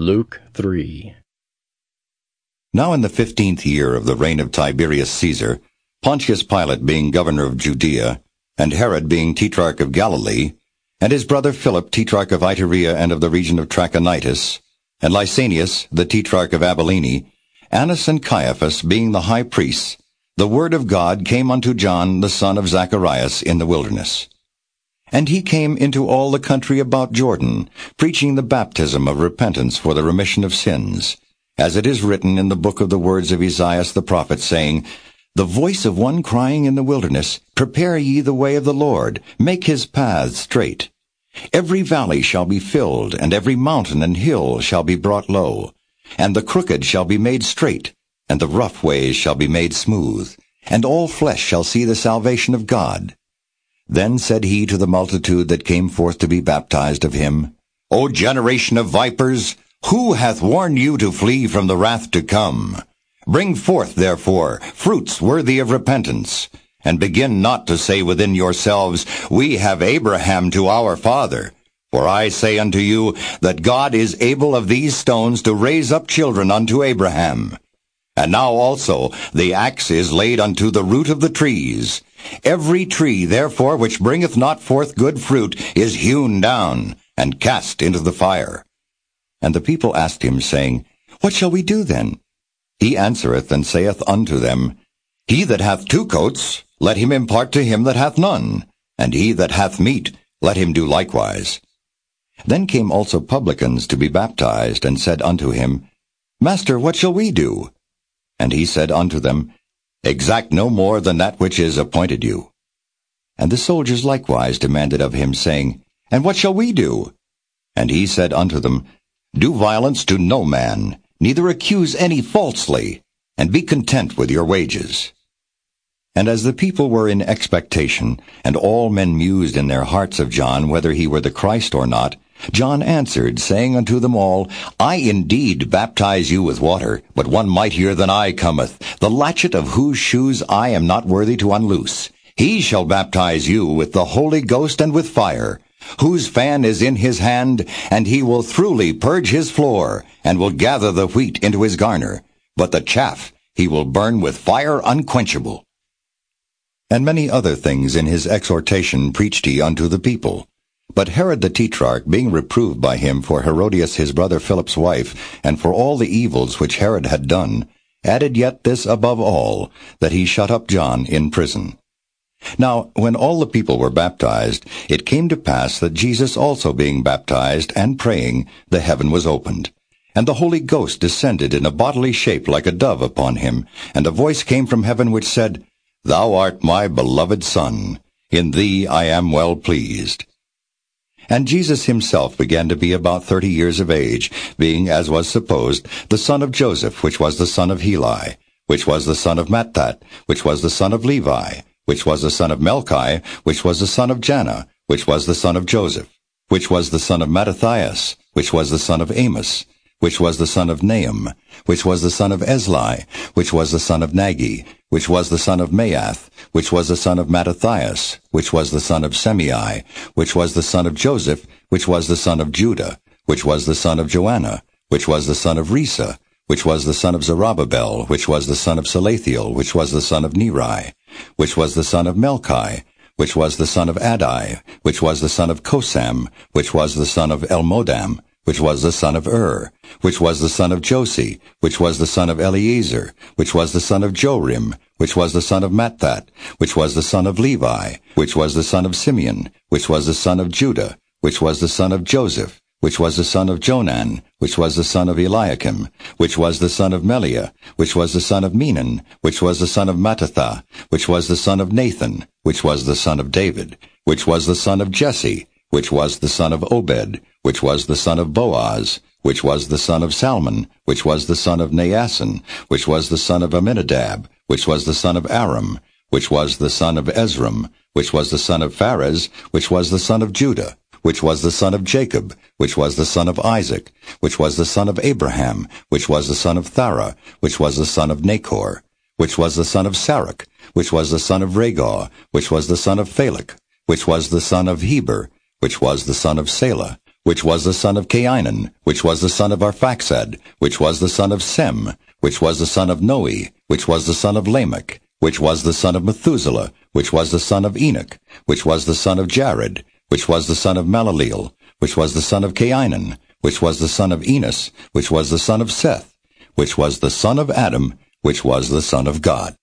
Luke 3 Now in the fifteenth year of the reign of Tiberius Caesar, Pontius Pilate being governor of Judea, and Herod being tetrarch of Galilee, and his brother Philip tetrarch of Iturea and of the region of Trachonitis, and Lysanias the tetrarch of Abilene, Annas and Caiaphas being the high priests, the word of God came unto John the son of Zacharias in the wilderness. And he came into all the country about Jordan, preaching the baptism of repentance for the remission of sins, as it is written in the book of the words of Esaias the prophet, saying, The voice of one crying in the wilderness, Prepare ye the way of the Lord, make his paths straight. Every valley shall be filled, and every mountain and hill shall be brought low, and the crooked shall be made straight, and the rough ways shall be made smooth, and all flesh shall see the salvation of God. Then said he to the multitude that came forth to be baptized of him, O generation of vipers, who hath warned you to flee from the wrath to come? Bring forth, therefore, fruits worthy of repentance, and begin not to say within yourselves, We have Abraham to our father. For I say unto you, that God is able of these stones to raise up children unto Abraham. And now also the axe is laid unto the root of the trees. Every tree, therefore, which bringeth not forth good fruit is hewn down, and cast into the fire. And the people asked him, saying, What shall we do then? He answereth and saith unto them, He that hath two coats, let him impart to him that hath none, and he that hath meat, let him do likewise. Then came also publicans to be baptized, and said unto him, Master, what shall we do? And he said unto them, Exact no more than that which is appointed you. And the soldiers likewise demanded of him, saying, And what shall we do? And he said unto them, Do violence to no man, neither accuse any falsely, and be content with your wages. And as the people were in expectation, and all men mused in their hearts of John whether he were the Christ or not, John answered, saying unto them all, I indeed baptize you with water, but one mightier than I cometh, the latchet of whose shoes I am not worthy to unloose. He shall baptize you with the Holy Ghost and with fire, whose fan is in his hand, and he will throughly purge his floor, and will gather the wheat into his garner, but the chaff he will burn with fire unquenchable. And many other things in his exhortation preached he unto the people. But Herod the Tetrarch, being reproved by him for Herodias his brother Philip's wife, and for all the evils which Herod had done, added yet this above all, that he shut up John in prison. Now, when all the people were baptized, it came to pass that Jesus also being baptized and praying, the heaven was opened. And the Holy Ghost descended in a bodily shape like a dove upon him, and a voice came from heaven which said, Thou art my beloved Son, in thee I am well pleased. And Jesus himself began to be about thirty years of age, being, as was supposed, the son of Joseph, which was the son of Heli, which was the son of Matthat, which was the son of Levi, which was the son of Melchi, which was the son of Janna, which was the son of Joseph, which was the son of Mattathias, which was the son of Amos, which was the son of Nahum, which was the son of Esli, which was the son of Nagge, which was the son of Maath, which was the son of Mattathias, which was the son of Semei, which was the son of Joseph, which was the son of Judah, which was the son of Joanna, which was the son of Rhesa, which was the son of Zorobabel, which was the son of Salathiel, which was the son of Neri, which was the son of Melchi, which was the son of Addi, which was the son of Cosam, which was the son of Elmodam, which was the son of Ur, which was the son of Josi, which was the son of Eleazar, which was the son of Jorim, which was the son of Matthat, which was the son of Levi, which was the son of Simeon, which was the son of Judah, which was the son of Joseph, which was the son of Jonan, which was the son of Eliakim, which was the son of Melea, which was the son of Menan, which was the son of Mattatha, which was the son of Nathan, which was the son of David, which was the son of Jesse, which was the son of Obed, which was the son of Boaz, which was the son of Salmon, which was the son of Naasson, which was the son of Amminadab, which was the son of Aram, which was the son of Esrom, which was the son of Phares, which was the son of Judah, which was the son of Jacob, which was the son of Isaac, which was the son of Abraham, which was the son of Thara, which was the son of Nachor, which was the son of Saruch, which was the son of Ragau, which was the son of Phalec, which was the son of Heber, which was the son of Salah, which was the son of Cainan, which was the son of Arphaxad, which was the son of Sem, which was the son of Noe, which was the son of Lamech, which was the son of Mathusala, which was the son of Enoch, which was the son of Jared, which was the son of Maleleel, which was the son of Cainan, which was the son of Enos, which was the son of Seth, which was the son of Adam, which was the son of God.